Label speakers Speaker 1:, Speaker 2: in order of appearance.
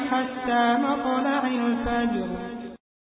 Speaker 1: حتى مطلع الفجر.